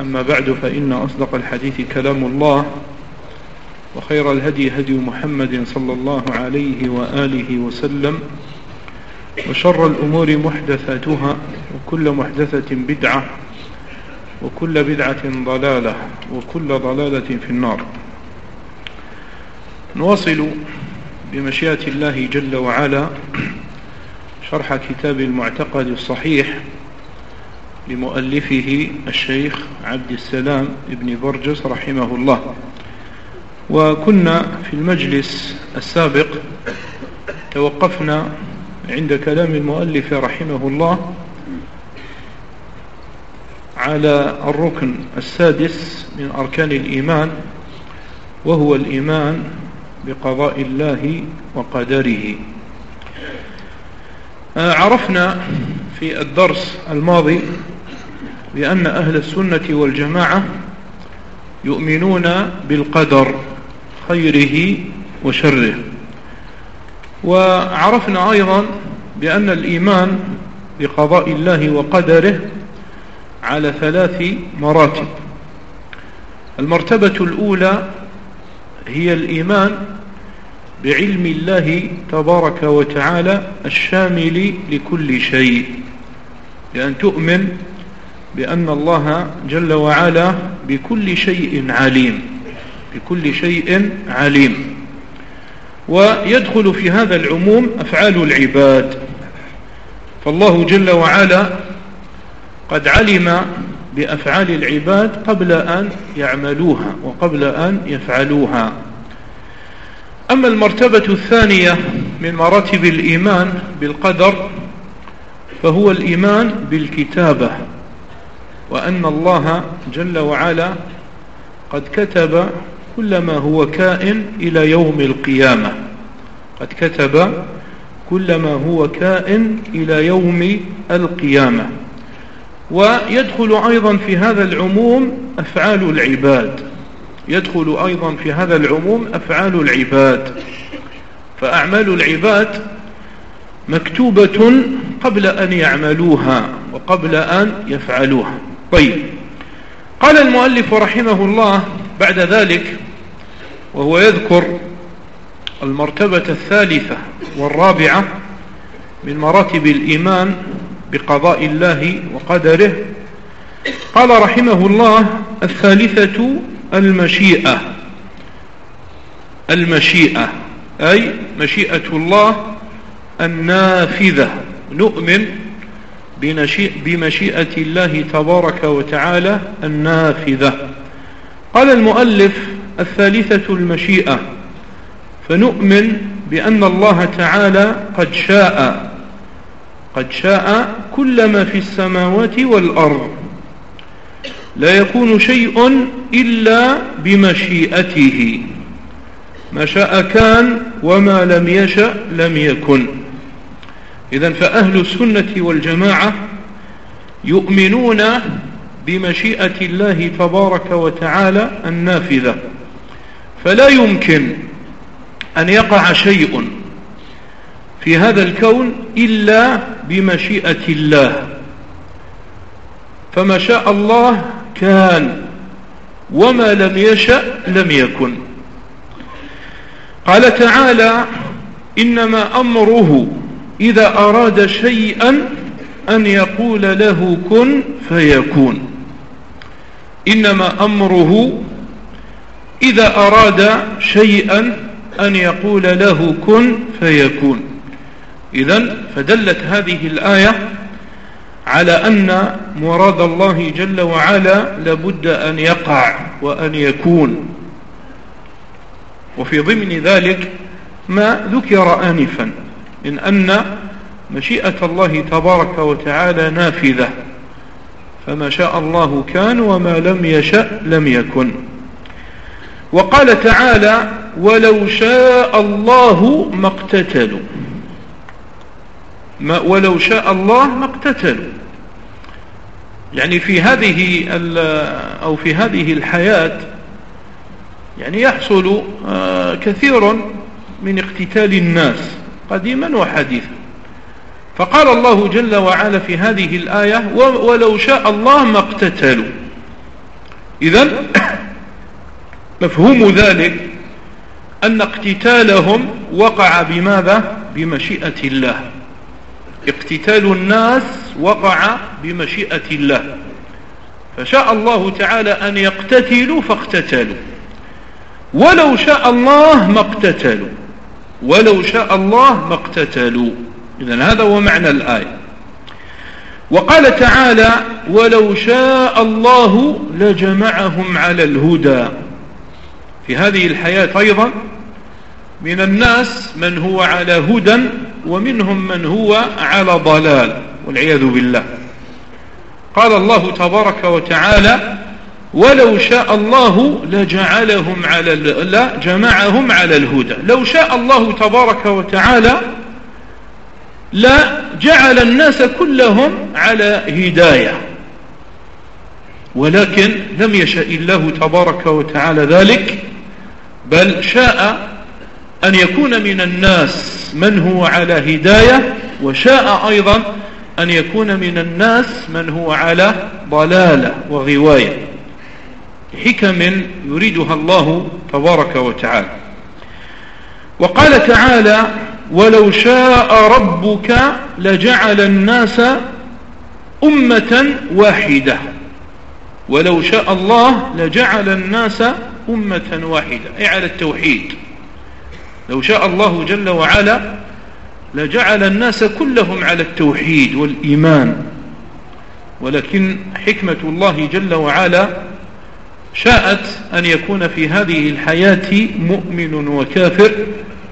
أما بعد فإن أصدق الحديث كلام الله وخير الهدي هدي محمد صلى الله عليه وآله وسلم وشر الأمور محدثاتها وكل محدثة بدعة وكل بدعة ضلالة وكل ضلالة في النار. نواصل بمشيئة الله جل وعلا شرح كتاب المعتقد الصحيح لمؤلفه الشيخ عبد السلام ابن برجس رحمه الله. وكنا في المجلس السابق توقفنا عند كلام المؤلف رحمه الله على الركن السادس من أركان الإيمان وهو الإيمان بقضاء الله وقدره. عرفنا في الدرس الماضي بأن أهل السنة والجماعة يؤمنون بالقدر خيره وشره. وعرفنا أيضا بأن الإيمان بقضاء الله وقدره على ثلاث مراتب. المرتبة الأولى هي الإيمان بعلم الله تبارك وتعالى الشامل لكل شيء. لأن تؤمن بأن الله جل وعلا بكل شيء عليم. بكل شيء عليم. ويدخل في هذا العموم أفعال العباد. فالله جل وعلا قد علم بأفعال العباد قبل أن يعملوها وقبل أن يفعلوها. أما المرتبة الثانية من مراتب الإيمان بالقدر فهو الإيمان بالكتابة وأن الله جل وعلا قد كتب كل ما هو كائن إلى يوم القيامة. قد كتب كل ما هو كائن إلى يوم القيامة. ويدخل أيضا في هذا العموم أفعال العباد. يدخل أيضا في هذا العموم أفعال العباد. فأعمال العباد مكتوبة قبل أن يعملوها وقبل أن يفعلوها. طيب. قال المؤلف رحمه الله بعد ذلك وهو يذكر المرتبة الثالثة والرابعة من مراتب الإيمان بقضاء الله وقدره. قال رحمه الله الثالثة المشيئة. المشيئة أي مشيئة الله النافذة. نؤمن بمشيئة الله تبارك وتعالى النافذة. قال المؤلف الثالثة المشيئة فنؤمن بأن الله تعالى قد شاء قد شاء كل ما في السماوات والأرض. لا يكون شيء إلا بمشيئته. ما شاء كان وما لم يشأ لم يكن. إذا فأهل السنة والجماعة يؤمنون بمشيئة الله تبارك وتعالى النافذة. فلا يمكن أن يقع شيء في هذا الكون إلا بمشيئة الله. فما شاء الله كان وما لم يشأ لم يكن. قال تعالى إنما أمره إذا أراد شيئا أن يقول له كن فيكون. إنما أمره إذا أراد شيئا أن يقول له كن فيكون. إذا فدلت هذه الآية على أن مراد الله جل وعلا لابد أن يقع وأن يكون. وفي ضمن ذلك ما ذكر آنفا من أن مشيئة الله تبارك وتعالى نافذة. فما شاء الله كان وما لم يشأ لم يكن. وقال تعالى ولو شاء الله ما اقتتلوا. ما ولو شاء الله ما اقتتلوا. يعني في هذه أو في هذه الحياة يعني يحصل آه، كثير من اقتتال الناس قديما وحديثا. فقال الله جل وعلا في هذه الآية ولو شاء الله ما اقتتلوا. إذا مفهوم ذلك أن اقتتالهم وقع بماذا؟ بمشيئة الله. اقتتال الناس وقع بمشيئة الله. فشاء الله تعالى أن يقتتلوا فاقتتلوا. ولو شاء الله ما اقتتلوا. ولو شاء الله ما اقتتلوا. إذن هذا هو معنى الآية. وقال تعالى ولو شاء الله لجمعهم على الهدى. في هذه الحياة أيضا من الناس من هو على هدى ومنهم من هو على ضلال والعياذ بالله. قال الله تبارك وتعالى ولو شاء الله لجعلهم على لا جمعهم على الهدى. لو شاء الله تبارك وتعالى لا جعل الناس كلهم على هداية. ولكن لم يشاء الله تبارك وتعالى ذلك بل شاء أن يكون من الناس من هو على هداية وشاء أيضا أن يكون من الناس من هو على ضلالة وغواية. حكم يريدها الله تبارك وتعالى. وقال تعالى ولو شاء ربك لجعل الناس أمة واحدة. ولو شاء الله لجعل الناس أمة واحدة أي على التوحيد. لو شاء الله جل وعلا لجعل الناس كلهم على التوحيد والإيمان. ولكن حكمة الله جل وعلا شاءت أن يكون في هذه الحياة مؤمن وكافر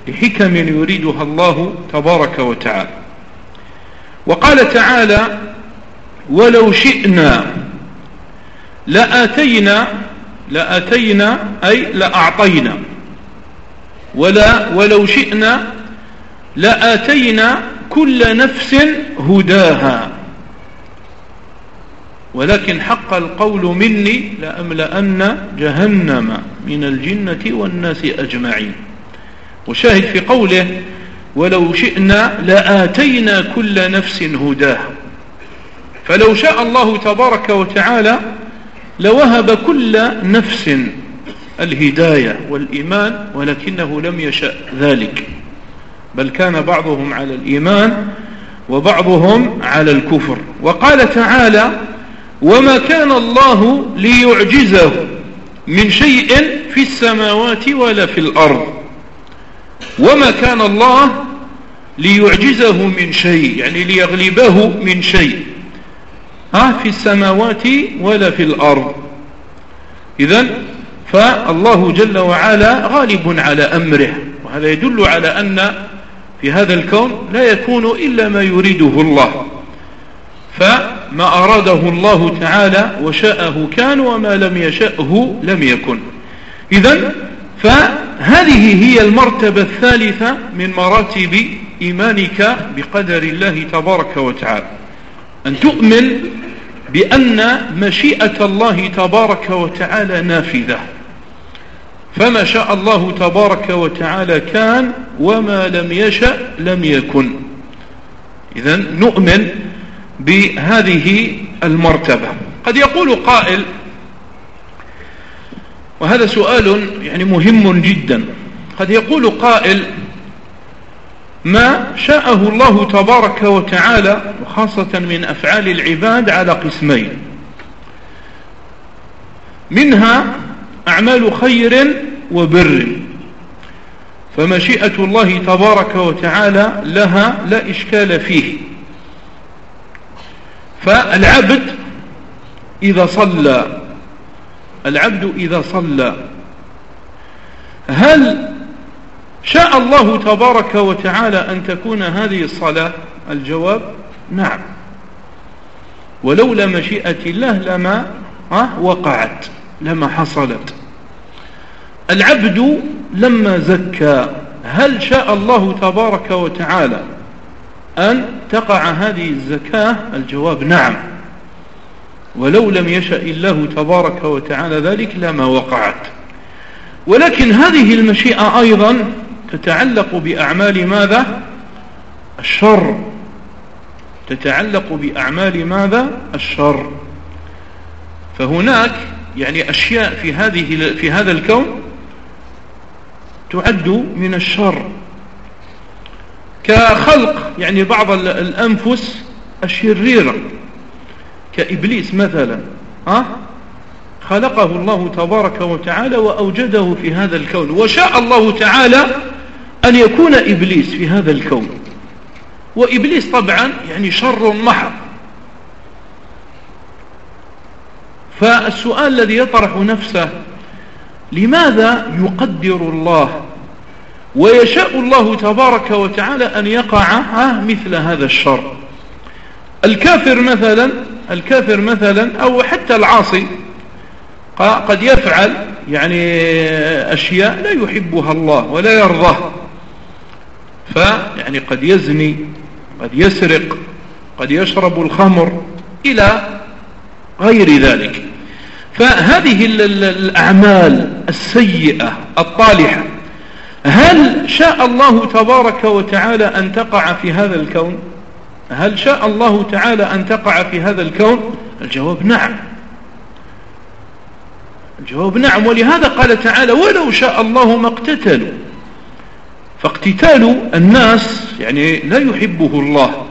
لحكم يريدها الله تبارك وتعالى. وقال تعالى ولو شئنا لآتينا لآتينا أي لأعطينا. ولا ولو شئنا لآتينا كل نفس هداها. ولكن حق القول مني لأملأن جهنم من الجنة والناس أجمعين. وشاهد في قوله ولو شئنا لآتينا كل نفس هداها. فلو شاء الله تبارك وتعالى لوهب كل نفس الهداية والإيمان ولكنه لم يشأ ذلك. بل كان بعضهم على الإيمان وبعضهم على الكفر. وقال تعالى وما كان الله ليعجزه من شيء في السماوات ولا في الأرض. وما كان الله ليعجزه من شيء يعني ليغلبه من شيء. ها في السماوات ولا في الأرض. إذن فالله جل وعلا غالب على أمره وهذا يدل على أن في هذا الكون لا يكون إلا ما يريده الله. فما أراده الله تعالى وشاءه كان وما لم يشأه لم يكن. إذا فهذه هي المرتبة الثالثة من مراتب إيمانك بقدر الله تبارك وتعالى. أن تؤمن بأن مشيئة الله تبارك وتعالى نافذة. فما شاء الله تبارك وتعالى كان وما لم يشأ لم يكن. إذا نؤمن بهذه المرتبة. قد يقول قائل وهذا سؤال يعني مهم جدا. قد يقول قائل ما شاءه الله تبارك وتعالى وخاصة من أفعال العباد على قسمين. منها أعمال خير وبر. فمشيئة الله تبارك وتعالى لها لا إشكال فيه. فالعبد إذا صلى العبد إذا صلى هل شاء الله تبارك وتعالى أن تكون هذه الصلاة؟ الجواب نعم. ولولا مشيئة الله لما وقعت. لما حصلت. العبد لما زكى هل شاء الله تبارك وتعالى أن تقع هذه الزكاة؟ الجواب نعم. ولو لم يشأ الله تبارك وتعالى ذلك لما وقعت. ولكن هذه المشيئة أيضا تتعلق بأعمال ماذا؟ الشر. تتعلق بأعمال ماذا؟ الشر. فهناك يعني أشياء في هذه في هذا الكون تعد من الشر. كخلق يعني بعض الأنفس الشريرة. كإبليس مثلا ها؟ خلقه الله تبارك وتعالى وأوجده في هذا الكون. وشاء الله تعالى أن يكون إبليس في هذا الكون. وإبليس طبعا يعني شر محض. فالسؤال الذي يطرح نفسه لماذا يقدر الله ويشاء الله تبارك وتعالى أن يقع مثل هذا الشر؟ الكافر مثلا الكافر مثلا أو حتى العاصي قد يفعل يعني أشياء لا يحبها الله ولا يرضاه فيعني قد يزني قد يسرق قد يشرب الخمر إلى غير ذلك. فهذه الأعمال السيئة الطالحة هل شاء الله تبارك وتعالى أن تقع في هذا الكون؟ هل شاء الله تعالى أن تقع في هذا الكون؟ الجواب نعم. الجواب نعم. ولهذا قال تعالى ولو شاء الله ما اقتتلوا. فاقتتال الناس يعني لا يحبه الله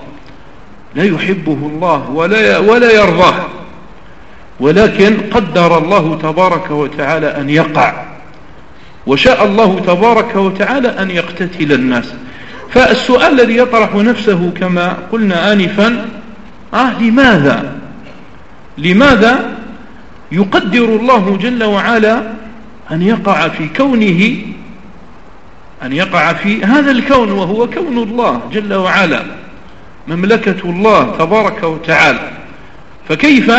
لا يحبه الله ولا ولا يرضاه. ولكن قدر الله تبارك وتعالى أن يقع. وشاء الله تبارك وتعالى أن يقتتل الناس. فالسؤال الذي يطرح نفسه كما قلنا آنفا آه لماذا؟ لماذا يقدر الله جل وعلا أن يقع في كونه أن يقع في هذا الكون وهو كون الله جل وعلا مملكة الله تبارك وتعالى؟ فكيف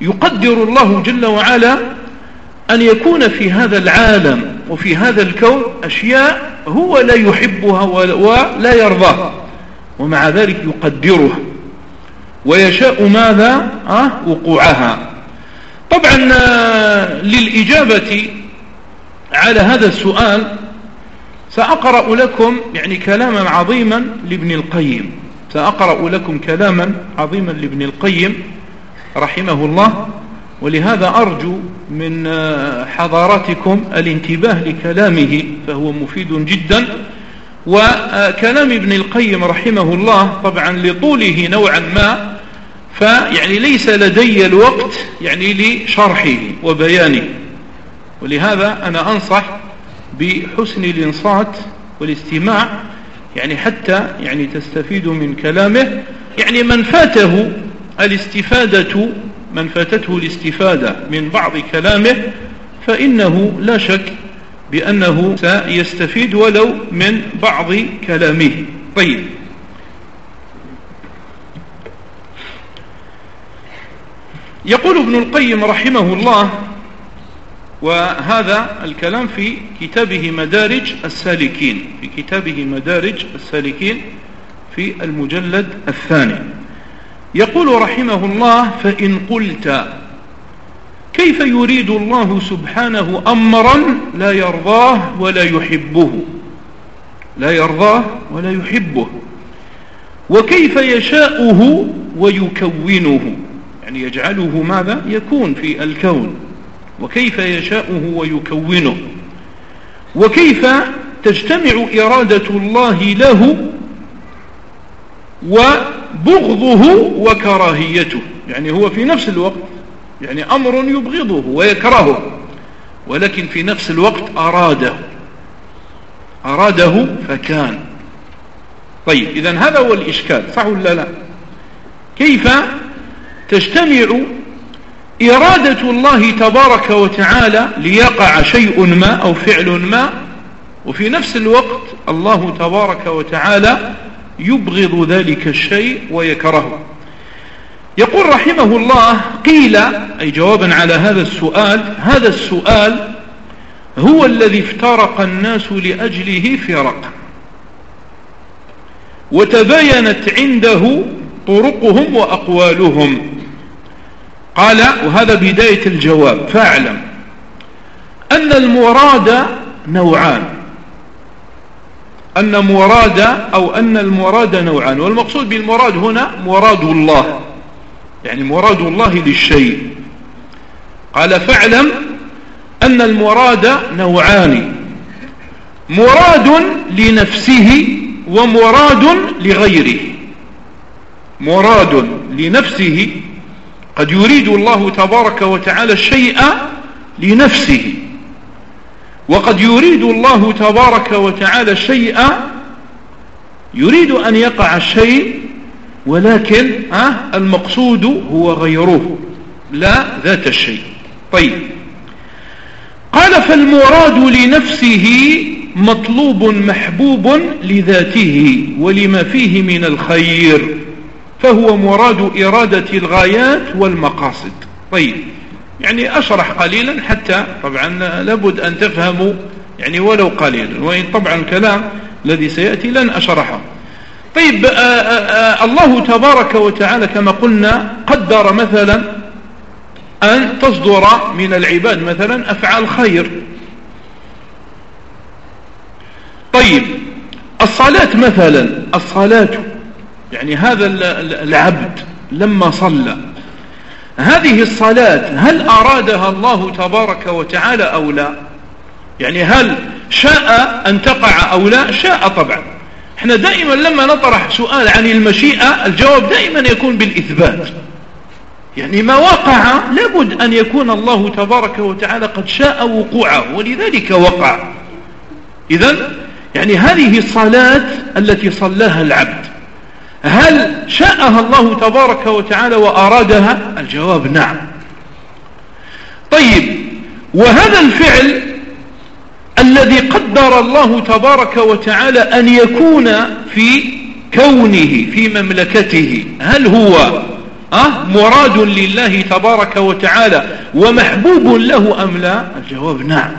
يقدر الله جل وعلا أن يكون في هذا العالم وفي هذا الكون أشياء هو لا يحبها ولا يرضاها. ومع ذلك يقدرها ويشاء ماذا؟ أه؟ وقوعها. طبعا آه، للإجابة على هذا السؤال سأقرأ لكم يعني كلاما عظيما لابن القيم. سأقرأ لكم كلاما عظيما لابن القيم. رحمه الله ولهذا أرجو من آه، حضاراتكم الانتباه لكلامه فهو مفيد جدا. وكلام ابن القيم رحمه الله طبعا لطوله نوعا ما فيعني ليس لدي الوقت يعني لشرحه وبيانه. ولهذا أنا أنصح بحسن الإنصات والاستماع يعني حتى يعني تستفيد من كلامه. يعني من فاته الاستفادة من فاتته الاستفادة من بعض كلامه فإنه لا شك بأنه سيستفيد ولو من بعض كلامه. طيب. يقول ابن القيم رحمه الله وهذا الكلام في كتابه مدارج السالكين في كتابه مدارج السالكين في المجلد الثاني. يقول رحمه الله فإن قلت كيف يريد الله سبحانه أمرا لا يرضاه ولا يحبه؟ لا يرضاه ولا يحبه. وكيف يشاؤه ويكونه؟ يعني يجعله ماذا؟ يكون في الكون. وكيف يشاؤه ويكونه؟ وكيف تجتمع إرادة الله له وبغضه وكراهيته. يعني هو في نفس الوقت يعني أمر يبغضه ويكرهه ولكن في نفس الوقت أراده. أراده فكان. طيب إذا هذا هو الإشكال صح ولا لا؟ كيف تجتمع إرادة الله تبارك وتعالى ليقع شيء ما أو فعل ما وفي نفس الوقت الله تبارك وتعالى يبغض ذلك الشيء ويكرهه. يقول رحمه الله قيل أي جوابا على هذا السؤال هذا السؤال هو الذي افترق الناس لأجله فرق وتباينت عنده طرقهم وأقوالهم. قال وهذا بداية الجواب فاعلم أن المراد نوعان. أن مراد أو أن المراد نوعان والمقصود بالمراد هنا مراد الله يعني مراد الله للشيء. قال فاعلم أن المراد نوعان مراد لنفسه ومراد لغيره. مراد لنفسه قد يريد الله تبارك وتعالى الشيء لنفسه. وقد يريد الله تبارك وتعالى الشيء يريد أن يقع الشيء ولكن المقصود هو غيره لا ذات الشيء. طيب. قال فالمراد لنفسه مطلوب محبوب لذاته ولما فيه من الخير فهو مراد إرادة الغايات والمقاصد. طيب. يعني أشرح قليلا حتى طبعا لابد أن تفهموا يعني ولو قليلا وإن طبعا الكلام الذي سيأتي لن أشرحه. طيب آآ آه، آآ آه، الله تبارك وتعالى كما قلنا قدر مثلا أن تصدر من العباد مثلا أفعال خير. طيب الصلاة مثلا الصلاة يعني هذا العبد لما صلى هذه الصلاة هل أرادها الله تبارك وتعالى أو لا؟ يعني هل شاء أن تقع أو لا؟ شاء طبعا. إحنا دائما لما نطرح سؤال عن المشيئة الجواب دائما يكون بالإثبات. يعني ما وقع لابد أن يكون الله تبارك وتعالى قد شاء وقوعه ولذلك وقع. إذا يعني هذه الصلاة التي صلاها العبد. هل شاءها الله تبارك وتعالى وأرادها؟ الجواب نعم. طيب وهذا الفعل الذي قدر الله تبارك وتعالى أن يكون في كونه في مملكته هل هو أه مراد لله تبارك وتعالى ومحبوب له أم لا؟ الجواب نعم.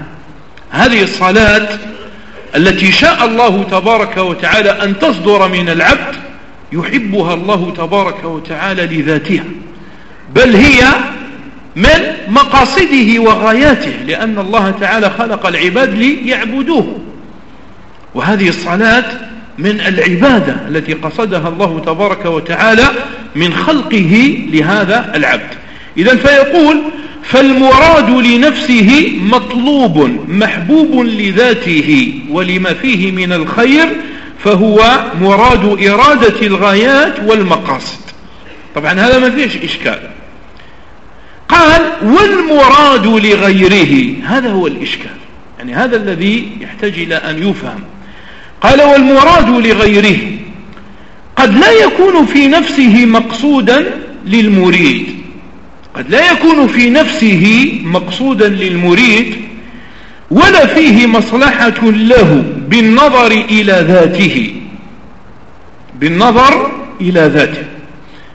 هذه الصلاة التي شاء الله تبارك وتعالى أن تصدر من العبد يحبها الله تبارك وتعالى لذاتها بل هي من مقاصده وغاياته لأن الله تعالى خلق العباد ليعبدوه. وهذه الصلاة من العبادة التي قصدها الله تبارك وتعالى من خلقه لهذا العبد. إذا فيقول فالمراد لنفسه مطلوب محبوب لذاته ولما فيه من الخير فهو مراد إرادة الغايات والمقاصد. طبعا هذا ما فيش إشكال. قال والمراد لغيره هذا هو الإشكال. يعني هذا الذي يحتاج إلى أن يفهم. قال والمراد لغيره قد لا يكون في نفسه مقصودا للمريد. قد لا يكون في نفسه مقصودا للمريد ولا فيه مصلحة له. بالنظر إلى ذاته. بالنظر إلى ذاته.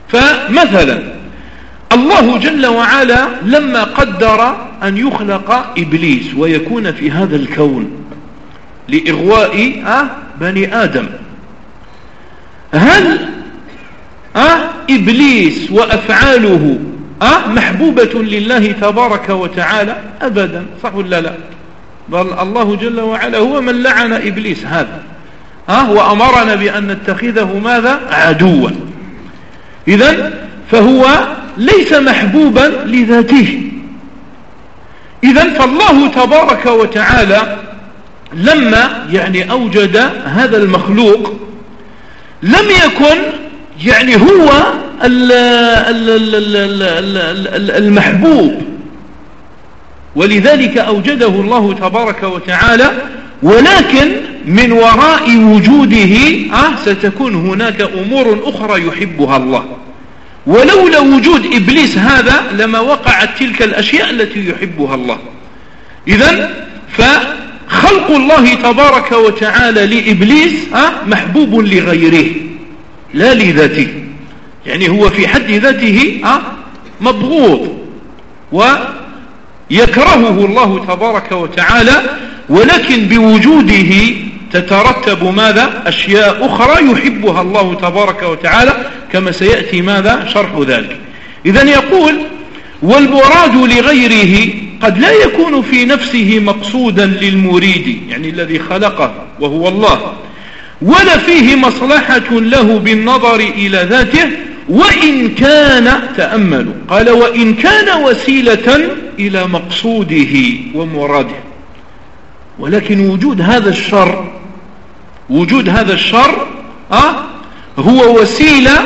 فمثلا الله جل وعلا لما قدر أن يخلق إبليس ويكون في هذا الكون لإغواء أه بني آدم. هل أه إبليس وأفعاله أه محبوبة لله تبارك وتعالى؟ أبدا صح ولا لا؟ بل الله جل وعلا هو من لعن إبليس هذا. ها وأمرنا بأن نتخذه ماذا؟ عدوا. إذا فهو ليس محبوبا لذاته. إذا فالله تبارك وتعالى لما يعني أوجد هذا المخلوق لم يكن يعني هو المحبوب. ولذلك أوجده الله تبارك وتعالى ولكن من وراء وجوده آه ستكون هناك أمور أخرى يحبها الله. ولولا وجود إبليس هذا لما وقعت تلك الأشياء التي يحبها الله. إذا فخلق الله تبارك وتعالى لإبليس آه محبوب لغيره لا لذاته. يعني هو في حد ذاته آه مبغوض و يكرهه الله تبارك وتعالى ولكن بوجوده تترتب ماذا؟ أشياء أخرى يحبها الله تبارك وتعالى كما سيأتي ماذا؟ شرح ذلك. إذا يقول والمراد لغيره قد لا يكون في نفسه مقصودا للمريد يعني الذي خلقه وهو الله ولا فيه مصلحة له بالنظر إلى ذاته وإن كان تأملوا قال وإن كان وسيلة إلى مقصوده ومراده. ولكن وجود هذا الشر وجود هذا الشر أه هو وسيلة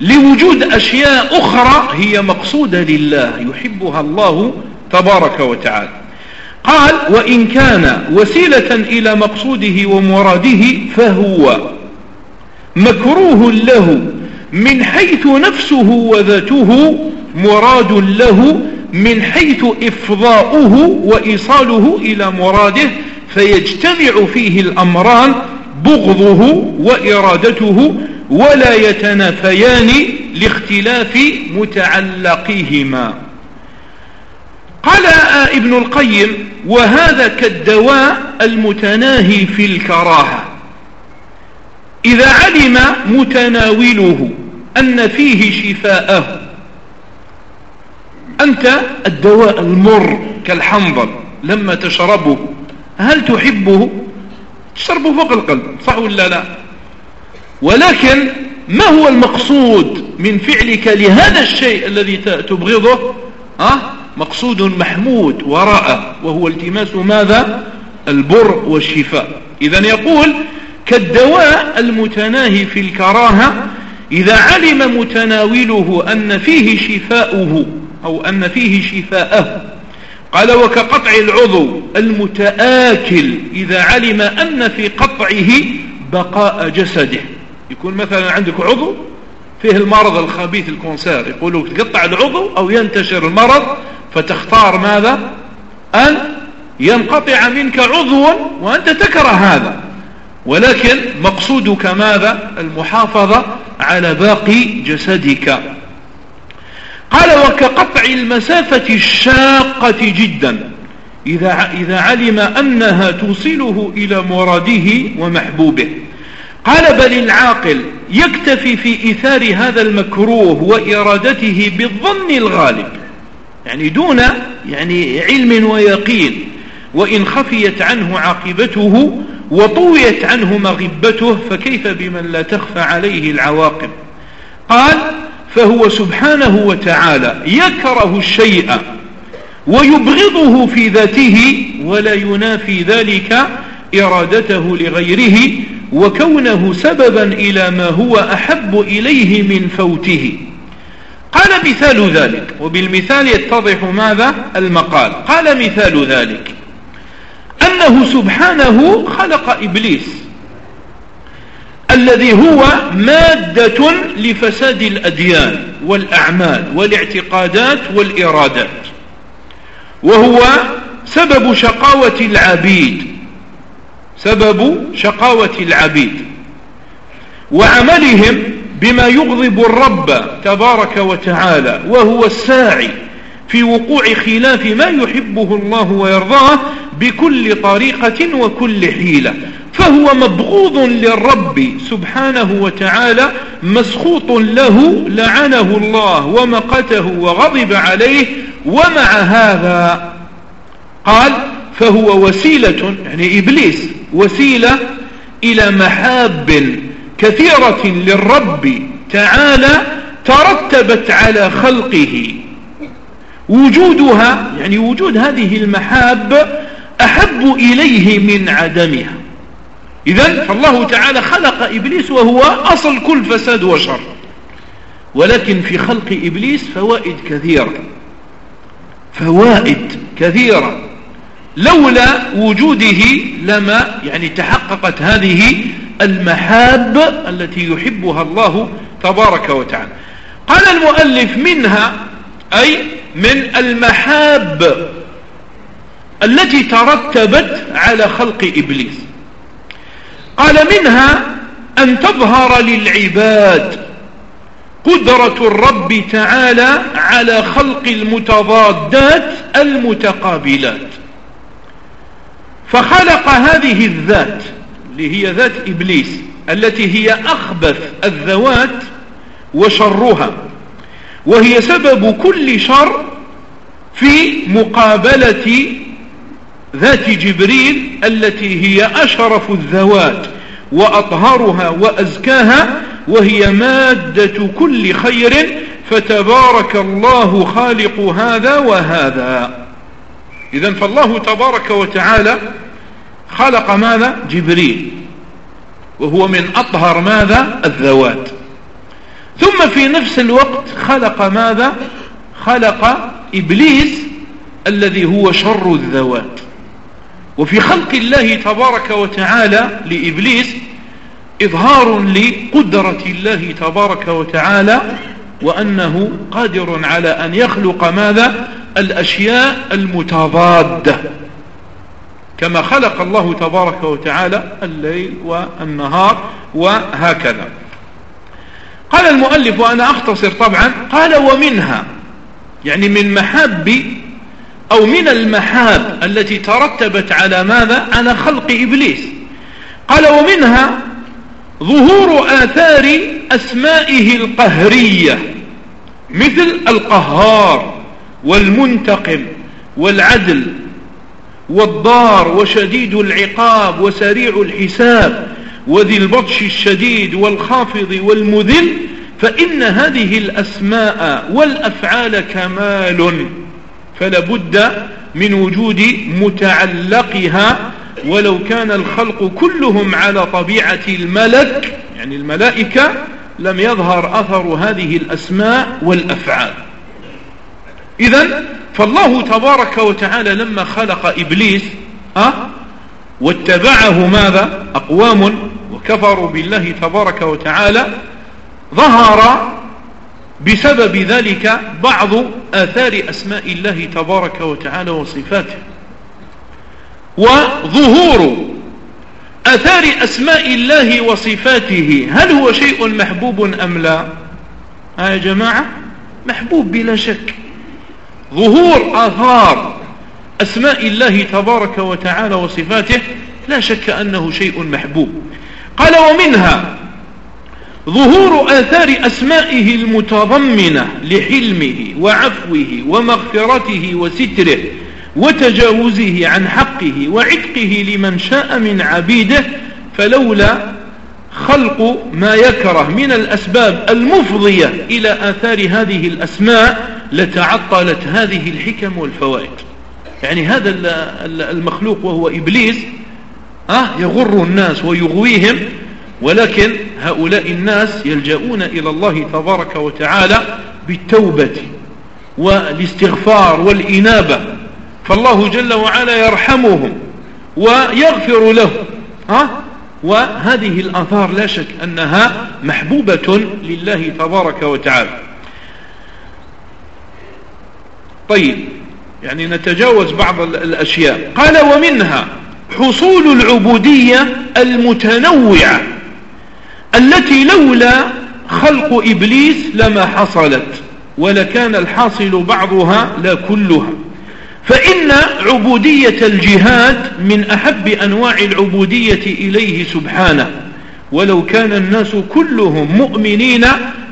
لوجود أشياء أخرى هي مقصودة لله يحبها الله تبارك وتعالى. قال وإن كان وسيلة إلى مقصوده ومراده فهو مكروه له من حيث نفسه وذاته مراد له من حيث إفضاؤه وإيصاله إلى مراده فيجتمع فيه الأمران بغضه وإرادته ولا يتنافيان لاختلاف متعلقهما قال ابن القيم وهذا كالدواء المتناهي في الكراهة. إذا علم متناوله أن فيه شفاءه. أنت الدواء المر كالحنظل لما تشربه. هل تحبه؟ تشربه فوق القلب صح ولا لا؟ ولكن ما هو المقصود من فعلك لهذا الشيء الذي تبغضه؟ أه؟ مقصود محمود وراءه وهو التماس ماذا؟ البر والشفاء. إذا يقول كالدواء المتناهي في الكراهة إذا علم متناوله أن فيه شفاؤه أو أن فيه شفاءه قال وكقطع العضو المتآكل إذا علم أن في قطعه بقاء جسده. يكون مثلا عندك عضو فيه المرض الخبيث الكونسير يقولوا تقطع العضو أو ينتشر المرض فتختار ماذا؟ أن ينقطع منك عضو وأنت تكره هذا. ولكن مقصودك ماذا؟ المحافظة على باقي جسدك. قال وكقطع المسافة الشاقة جدا إذا, إذا علم أنها توصله إلى مراده ومحبوبه. قال بل العاقل يكتفي في إثار هذا المكروه وإرادته بالظن الغالب. يعني دون يعني علم ويقين وإن خفيت عنه عاقبته وطويت عنه مغبته فكيف بمن لا تخفى عليه العواقب؟ قال فهو سبحانه وتعالى يكره الشيء ويبغضه في ذاته ولا ينافي ذلك إرادته لغيره وكونه سببا إلى ما هو أحب إليه من فوته. قال مثال ذلك وبالمثال يتضح ماذا؟ المقال. قال مثال ذلك أنه سبحانه خلق إبليس الذي هو مادة لفساد الأديان والأعمال والاعتقادات والإرادات وهو سبب شقاوة العبيد سبب شقاوة العبيد وعملهم بما يغضب الرب تبارك وتعالى وهو الساعي في وقوع خلاف ما يحبه الله ويرضاه بكل طريقة وكل حيلة فهو مبغوض للرب سبحانه وتعالى مسخوط له لعنه الله ومقته وغضب عليه ومع هذا قال فهو وسيلة يعني إبليس وسيلة إلى محاب كثيرة للرب تعالى ترتبت على خلقه. وجودها يعني وجود هذه المحاب أحب إليه من عدمها. إذا فالله تعالى خلق إبليس وهو أصل كل فساد وشر. ولكن في خلق إبليس فوائد كثيرة. فوائد كثيرة. لولا وجوده لما يعني تحققت هذه المحاب التي يحبها الله تبارك وتعالى. قال المؤلف منها أي من المحاب التي ترتبت على خلق إبليس. قال منها أن تظهر للعباد قدرة الرب تعالى على خلق المتضادات المتقابلات. فخلق هذه الذات اللي هي ذات إبليس التي هي أخبث الذوات وشرها وهي سبب كل شر في مقابلة ذات جبريل التي هي أشرف الذوات وأطهرها وأزكاها وهي مادة كل خير فتبارك الله خالق هذا وهذا. إذا فالله تبارك وتعالى خلق ماذا؟ جبريل. وهو من أطهر ماذا؟ الذوات. ثم في نفس الوقت خلق ماذا؟ خلق إبليس الذي هو شر الذوات. وفي خلق الله تبارك وتعالى لإبليس إظهار لقدرة الله تبارك وتعالى وأنه قادر على أن يخلق ماذا؟ الأشياء المتضادة كما خلق الله تبارك وتعالى الليل والنهار وهكذا. قال المؤلف وأنا أختصر طبعا قال ومنها يعني من محاب أو من المحاب التي ترتبت على ماذا؟ على خلق إبليس. قال ومنها ظهور آثار أسمائه القهرية مثل القهار والمنتقم والعدل والضار وشديد العقاب وسريع الحساب وذي البطش الشديد والخافض والمذل فإن هذه الأسماء والأفعال كمال. فلا بد من وجود متعلقها ولو كان الخلق كلهم على طبيعة الملك يعني الملائكة لم يظهر أثر هذه الأسماء والأفعال. إذا فالله تبارك وتعالى لما خلق إبليس أه؟ واتبعه ماذا؟ أقوام وكفروا بالله تبارك وتعالى ظهر بسبب ذلك بعض آثار أسماء الله تبارك وتعالى وصفاته. وظهور أثار أسماء الله وصفاته هل هو شيء محبوب أم لا؟ ها يا جماعة محبوب بلا شك. ظهور آثار أسماء الله تبارك وتعالى وصفاته لا شك أنه شيء محبوب. قال ومنها ظهور آثار أسمائه المتضمنة لحلمه وعفوه ومغفرته وستره وتجاوزه عن حقه وعتقه لمن شاء من عبيده فلولا خلق ما يكره من الأسباب المفضية إلى آثار هذه الأسماء لتعطلت هذه الحكم والفوائد. يعني هذا المخلوق وهو إبليس آه يغر الناس ويغويهم ولكن هؤلاء الناس يلجؤون إلى الله تبارك وتعالى بالتوبة والاستغفار والإنابة. فالله جل وعلا يرحمهم ويغفر لهم. ها؟ وهذه الآثار لا شك أنها محبوبة لله تبارك وتعالى. طيب يعني نتجاوز بعض الأشياء. قال ومنها حصول العبودية المتنوعة. التي لولا خلق إبليس لما حصلت ولكان الحاصل بعضها لا كلها. فإن عبودية الجهاد من أحب أنواع العبودية إليه سبحانه. ولو كان الناس كلهم مؤمنين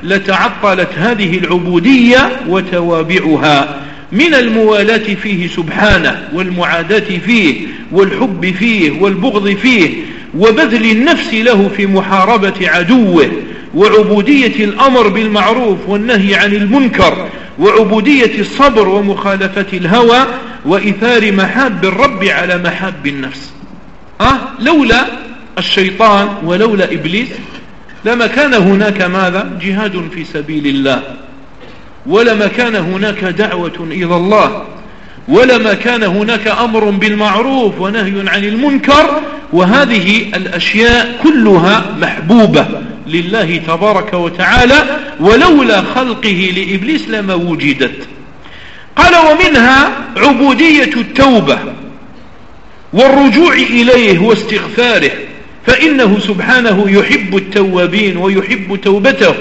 لتعطلت هذه العبودية وتوابعها. من الموالاة فيه سبحانه والمعاداة فيه والحب فيه والبغض فيه وبذل النفس له في محاربة عدوه وعبودية الأمر بالمعروف والنهي عن المنكر وعبودية الصبر ومخالفة الهوى وإثار محاب الرب على محاب النفس. أه لولا الشيطان ولولا إبليس لما كان هناك ماذا؟ جهاد في سبيل الله. ولما كان هناك دعوة إلى الله. ولما كان هناك أمر بالمعروف ونهي عن المنكر وهذه الأشياء كلها محبوبة لله تبارك وتعالى ولولا خلقه لإبليس لما وجدت. قال ومنها عبودية التوبة والرجوع إليه واستغفاره فإنه سبحانه يحب التوابين ويحب توبته.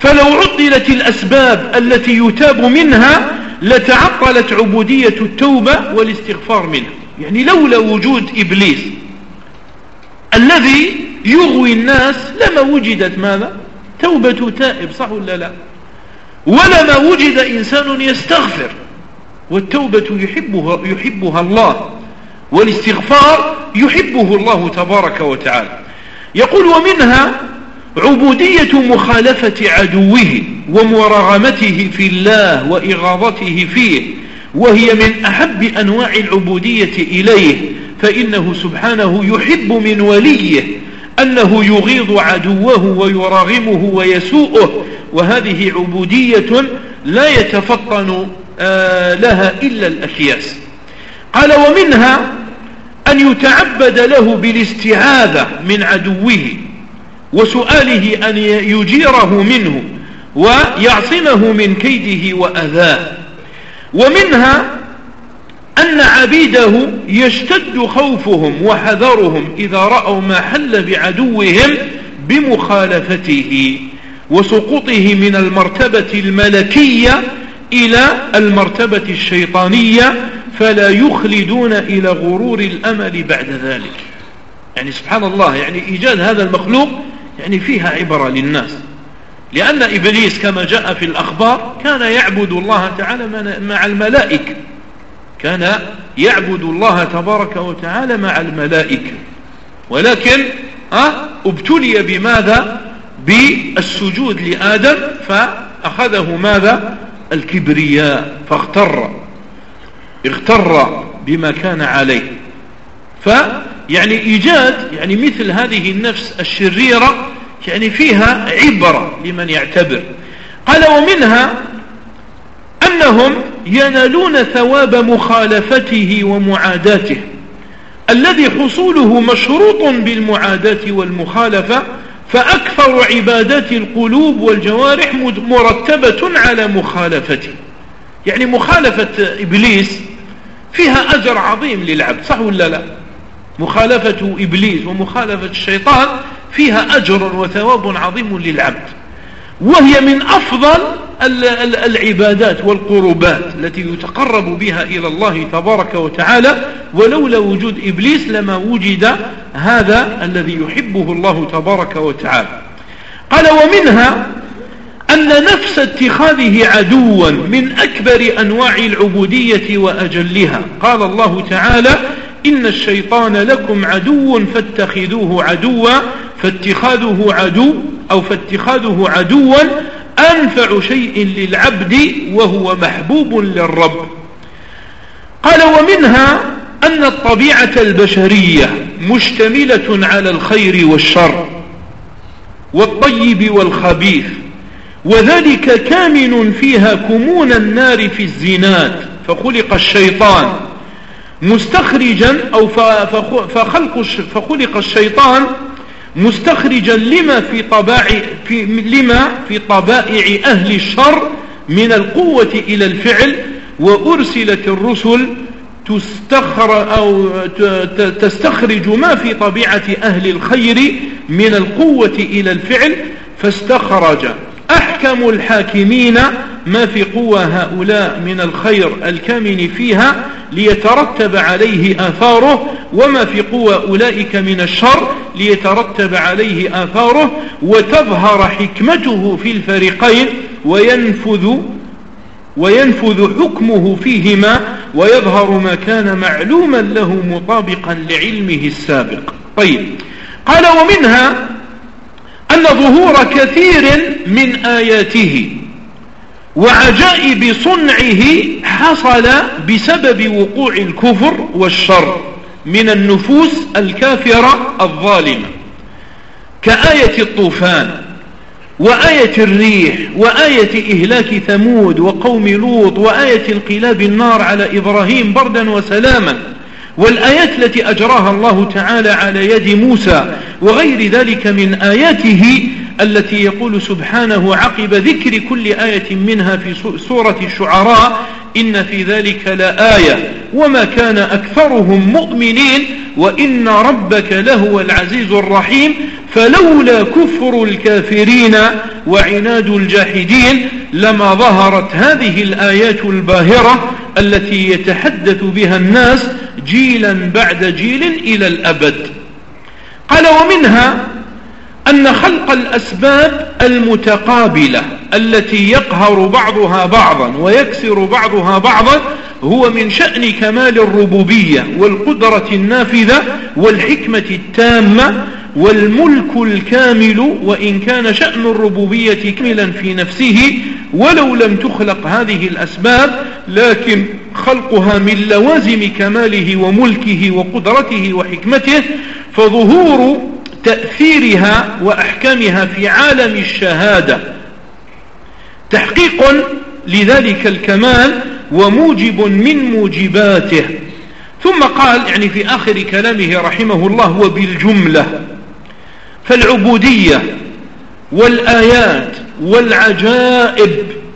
فلو عطلت الأسباب التي يتاب منها لتعطلت عبودية التوبة والاستغفار منها. يعني لولا وجود إبليس الذي يغوي الناس لما وجدت ماذا؟ توبة تائب صح ولا لا؟ ولما وجد إنسان يستغفر والتوبة يحبها, يحبها الله والاستغفار يحبه الله تبارك وتعالى. يقول ومنها عبودية مخالفة عدوه ومرغمته في الله وإغاظته فيه وهي من أحب أنواع العبودية إليه فإنه سبحانه يحب من وليه أنه يغيظ عدوه ويراغمه ويسوءه وهذه عبودية لا يتفطن آه، لها إلا الأكياس. قال ومنها أن يتعبد له بالاستعاذة من عدوه وسؤاله أن يجيره منه ويعصمه من كيده وأذاه. ومنها أن عبيده يشتد خوفهم وحذرهم إذا رأوا ما حل بعدوهم بمخالفته وسقوطه من المرتبة الملكية إلى المرتبة الشيطانية فلا يخلدون إلى غرور الأمل بعد ذلك. يعني سبحان الله يعني إيجاد هذا المخلوق يعني فيها عبرة للناس. لأن إبليس كما جاء في الأخبار كان يعبد الله تعالى مع الملائكة. كان يعبد الله تبارك وتعالى مع الملائكة. ولكن أه ابتلي بماذا؟ بالسجود لآدم فأخذه ماذا؟ الكبرياء فاغتر اغتر بما كان عليه. فيعني إيجاد يعني مثل هذه النفس الشريرة يعني فيها عبرة لمن يعتبر. قال ومنها أنهم ينالون ثواب مخالفته ومعاداته. الذي حصوله مشروط بالمعاداة والمخالفة فأكثر عبادات القلوب والجوارح مرتبة على مخالفته. يعني مخالفة إبليس فيها أجر عظيم للعبد صح ولا لا؟ مخالفة إبليس ومخالفة الشيطان فيها أجر وثواب عظيم للعبد. وهي من أفضل العبادات والقربات التي يتقرب بها إلى الله تبارك وتعالى ولولا وجود إبليس لما وجد هذا الذي يحبه الله تبارك وتعالى. قال ومنها أن نفس اتخاذه عدوا من أكبر أنواع العبودية وأجلها قال الله تعالى إن الشيطان لكم عدو فاتخذوه عدوا فاتخاذه عدو أو فاتخاذه عدوا أنفع شيء للعبد وهو محبوب للرب. قال ومنها أن الطبيعة البشرية مشتملة على الخير والشر والطيب والخبيث وذلك كامن فيها كمون النار في الزنات فخلق الشيطان مستخرجا أو فخلق فخلق الشيطان مستخرجا لما في طبائع في لما في طبائع أهل الشر من القوة إلى الفعل وأرسلت الرسل تستخر أو تستخرج ما في طبيعة أهل الخير من القوة إلى الفعل فاستخرج. أحكم الحاكمين ما في قوى هؤلاء من الخير الكامن فيها ليترتب عليه آثاره وما في قوى أولئك من الشر ليترتب عليه آثاره وتظهر حكمته في الفريقين وينفذ وينفذ حكمه فيهما ويظهر ما كان معلوما له مطابقا لعلمه السابق. طيب قال ومنها أن ظهور كثير من آياته وعجائب صنعه حصل بسبب وقوع الكفر والشر من النفوس الكافرة الظالمة. كآية الطوفان وآية الريح وآية إهلاك ثمود وقوم لوط وآية انقلاب النار على إبراهيم بردا وسلاما والآيات التي أجراها الله تعالى على يد موسى وغير ذلك من آياته التي يقول سبحانه عقب ذكر كل آية منها في سورة الشعراء إن في ذلك لآية وما كان أكثرهم مؤمنين وإن ربك لهو العزيز الرحيم فلولا كفر الكافرين وعناد الجاحدين لما ظهرت هذه الآيات الباهرة التي يتحدث بها الناس جيلا بعد جيل إلى الأبد. قال ومنها أن خلق الأسباب المتقابلة التي يقهر بعضها بعضا ويكسر بعضها بعضا هو من شأن كمال الربوبية والقدرة النافذة والحكمة التامة والملك الكامل وإن كان شأن الربوبية كاملا في نفسه ولو لم تخلق هذه الأسباب لكن خلقها من لوازم كماله وملكه وقدرته وحكمته فظهور تأثيرها وأحكامها في عالم الشهادة تحقيق لذلك الكمال وموجب من موجباته. ثم قال يعني في آخر كلامه رحمه الله وبالجملة فالعبودية والآيات والعجائب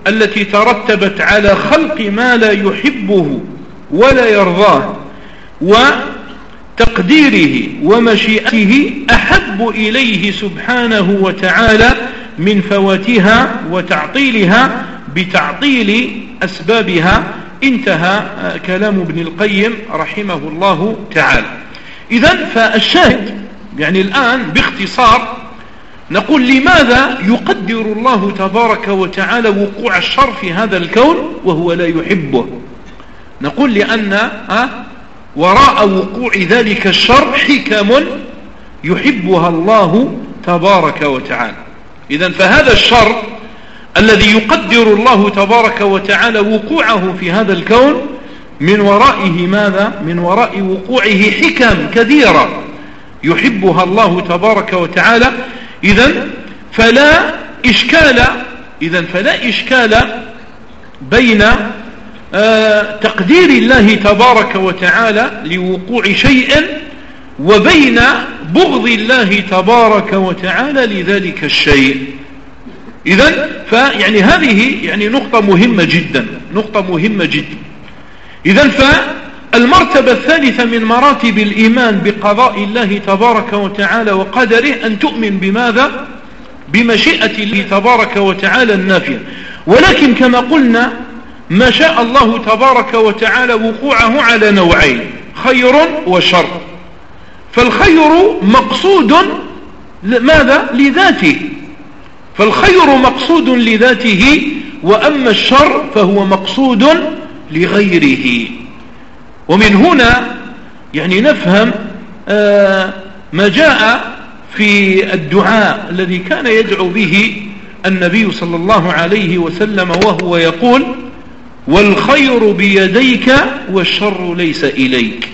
التي ترتبت على خلق ما لا يحبه ولا يرضاه وتقديره ومشيئته أحب إليه سبحانه وتعالى من فواتها وتعطيلها بتعطيل أسبابها انتهى كلام ابن القيم رحمه الله تعالى. إذا فالشاهد يعني الآن باختصار نقول لماذا يقدر الله تبارك وتعالى وقوع الشر في هذا الكون وهو لا يحبه؟ نقول لأن وراء وقوع ذلك الشر حكم يحبها الله تبارك وتعالى. إذا فهذا الشر الذي يقدر الله تبارك وتعالى وقوعه في هذا الكون من ورائه ماذا؟ من وراء وقوعه حكم كثيرة يحبها الله تبارك وتعالى. إذا فلا إشكال إذا فلا إشكال بين آه تقدير الله تبارك وتعالى لوقوع شيء وبين بغض الله تبارك وتعالى لذلك الشيء. إذا فيعني هذه يعني نقطة مهمة جدا نقطة مهمة جدا. إذا فالمرتبة الثالثة من مراتب الإيمان بقضاء الله تبارك وتعالى وقدره أن تؤمن بماذا؟ بمشيئة الله تبارك وتعالى النافية. ولكن كما قلنا ما شاء الله تبارك وتعالى وقوعه على نوعين خير وشر. فالخير مقصود ماذا لذاته. فالخير مقصود لذاته وأما الشر فهو مقصود لغيره. ومن هنا يعني نفهم آه ما جاء في الدعاء الذي كان يدعو به النبي صلى الله عليه وسلم وهو يقول والخير بيديك والشر ليس إليك.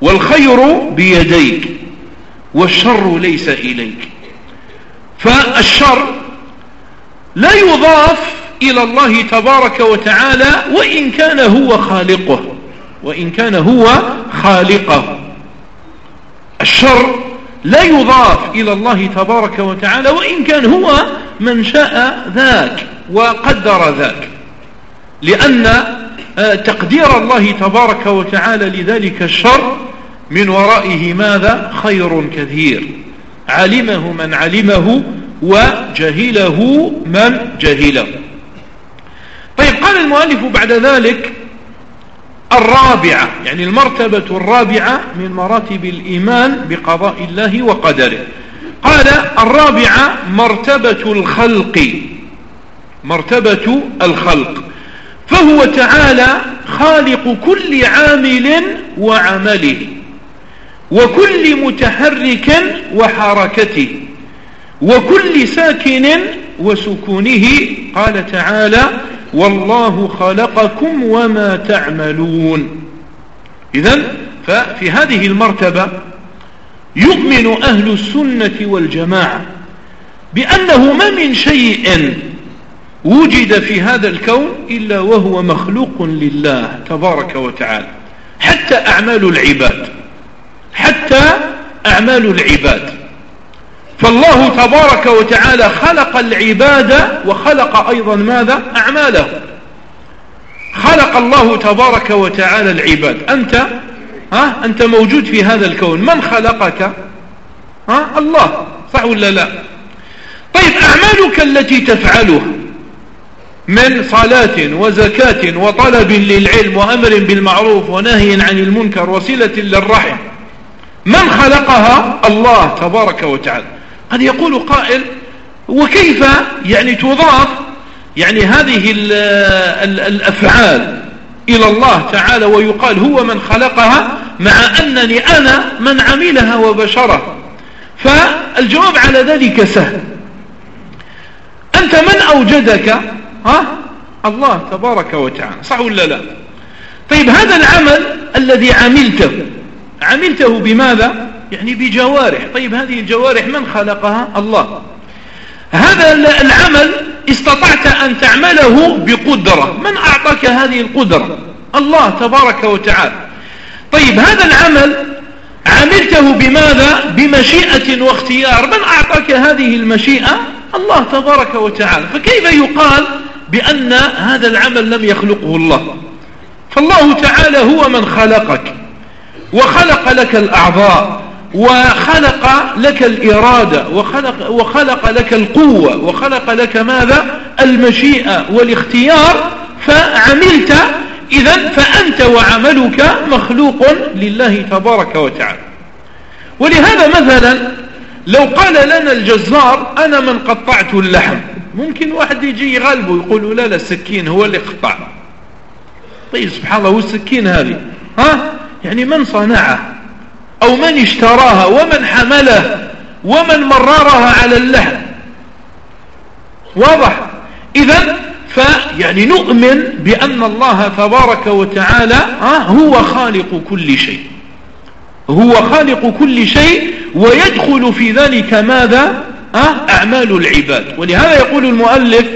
والخير بيديك والشر ليس إليك. فالشر لا يضاف إلى الله تبارك وتعالى وإن كان هو خالقه وإن كان هو خالقه. الشر لا يضاف إلى الله تبارك وتعالى وإن كان هو من شاء ذاك وقدر ذاك. لأن آه، تقدير الله تبارك وتعالى لذلك الشر من ورائه ماذا؟ خير كثير. علمه من علمه وجهله من جهله. طيب قال المؤلف بعد ذلك الرابعة يعني المرتبة الرابعة من مراتب الإيمان بقضاء الله وقدره. قال الرابعة مرتبة الخلق مرتبة الخلق. فهو تعالى خالق كل عامل وعمله. وكل متحرك وحركته وكل ساكن وسكونه. قال تعالى والله خلقكم وما تعملون. إذا ففي هذه المرتبة يؤمن أهل السنة والجماعة بأنه ما من شيء وجد في هذا الكون إلا وهو مخلوق لله تبارك وتعالى حتى أعمال العباد. حتى أعمال العباد. فالله تبارك وتعالى خلق العباد وخلق أيضا ماذا؟ أعماله خلق الله تبارك وتعالى العباد. أنت ها؟ أنت موجود في هذا الكون. من خلقك؟ ها؟ الله. صح ولا لا؟ طيب أعمالك التي تفعلها من صلاة وزكاة وطلب للعلم وأمر بالمعروف ونهي عن المنكر وصلة للرحم من خلقها الله تبارك وتعالى؟ قد يقول قائل وكيف يعني تضاف يعني هذه ال ال الأفعال إلى الله تعالى ويقال هو من خلقها مع أنني أنا من عملها وبشرها. فالجواب على ذلك سهل. أنت من أوجدك؟ ها؟ الله تبارك وتعالى صح ولا لا؟ طيب هذا العمل الذي عملته عملته بماذا؟ يعني بجوارح. طيب هذه الجوارح من خلقها؟ الله. هذا العمل استطعت أن تعمله بقدرة. من أعطاك هذه القدرة؟ الله تبارك وتعالى. طيب هذا العمل عملته بماذا؟ بمشيئة واختيار. من أعطاك هذه المشيئة؟ الله تبارك وتعالى. فكيف يقال بأن هذا العمل لم يخلقه الله؟ فالله تعالى هو من خلقك. وخلق لك الأعضاء وخلق لك الإرادة وخلق, وخلق لك القوة وخلق لك ماذا؟ المشيئة والاختيار فعملت إذا فأنت وعملك مخلوق لله تبارك وتعالى. ولهذا مثلا لو قال لنا الجزار أنا من قطعت اللحم. ممكن واحد يجي يغلبه يقول لا لا السكين هو اللي قطع. طيب سبحان الله هو السكين هذه؟ ها؟ يعني من صنعه؟ أو من اشتراها؟ ومن حمله؟ ومن مررها على اللحم؟ واضح؟ إذا فيعني نؤمن بأن الله تبارك وتعالى هو خالق كل شيء. هو خالق كل شيء ويدخل في ذلك ماذا؟ أعمال العباد. ولهذا يقول المؤلف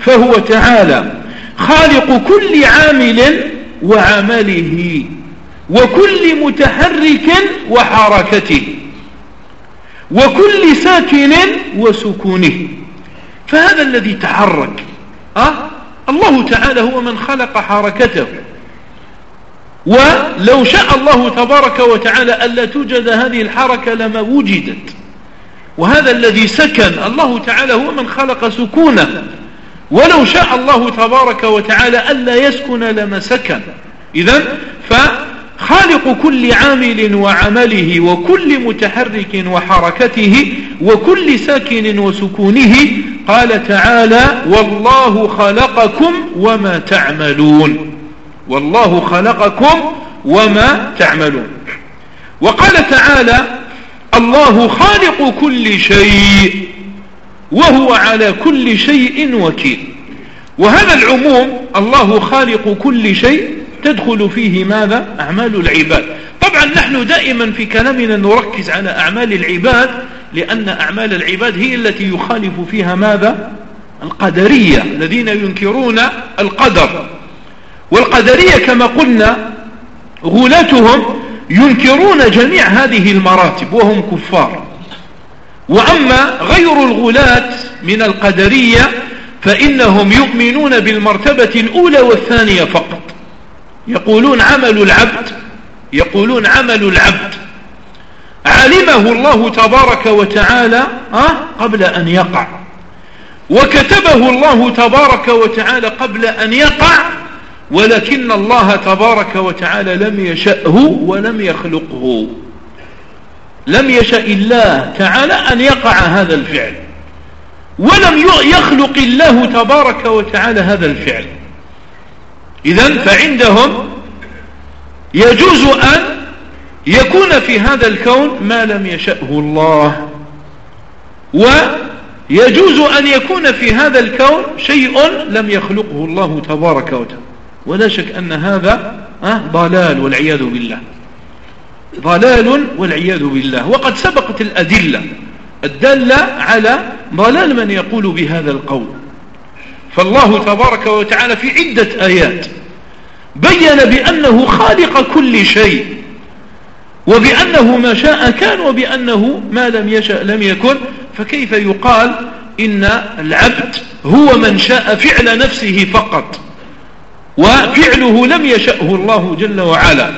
فهو تعالى خالق كل عامل وعمله. وكل متحرك وحركته وكل ساكن وسكونه فهذا الذي تحرك أه؟ الله تعالى هو من خلق حركته. ولو شاء الله تبارك وتعالى ألا توجد هذه الحركة لما وجدت. وهذا الذي سكن الله تعالى هو من خلق سكونه. ولو شاء الله تبارك وتعالى ألا يسكن لما سكن. إذن فخالق كل عامل وعمله وكل متحرك وحركته وكل ساكن وسكونه. قال تعالى والله خلقكم وما تعملون. والله خلقكم وما تعملون. وقال تعالى الله خالق كل شيء وهو على كل شيء وكيل. وهذا العموم الله خالق كل شيء تدخل فيه ماذا؟ أعمال العباد. طبعا نحن دائما في كلامنا نركز على أعمال العباد لأن أعمال العباد هي التي يخالف فيها ماذا؟ القدرية الذين ينكرون القدر. والقدرية كما قلنا غولاتهم ينكرون جميع هذه المراتب وهم كفار. وأما غير الغلاة من القدرية فإنهم يؤمنون بالمرتبة الأولى والثانية فقط. يقولون عمل العبد يقولون عمل العبد. علمه الله تبارك وتعالى قبل أن يقع. وكتبه الله تبارك وتعالى قبل أن يقع ولكن الله تبارك وتعالى لم يشأه ولم يخلقه. لم يشأ الله تعالى أن يقع هذا الفعل. ولم يخلق الله تبارك وتعالى هذا الفعل. إذا فعندهم يجوز أن يكون في هذا الكون ما لم يشأه الله. ويجوز أن يكون في هذا الكون شيء لم يخلقه الله تبارك وتعالى. ولا شك أن هذا ضلال والعياذ بالله. ضلال والعياذ بالله. وقد سبقت الأدلة الدالة على ضلال من يقول بهذا القول. فالله تبارك وتعالى في عدة آيات بين بأنه خالق كل شيء وبأنه ما شاء كان وبأنه ما لم يشاء لم يكن فكيف يقال إن العبد هو من شاء فعل نفسه فقط وفعله لم يشأه الله جل وعلا؟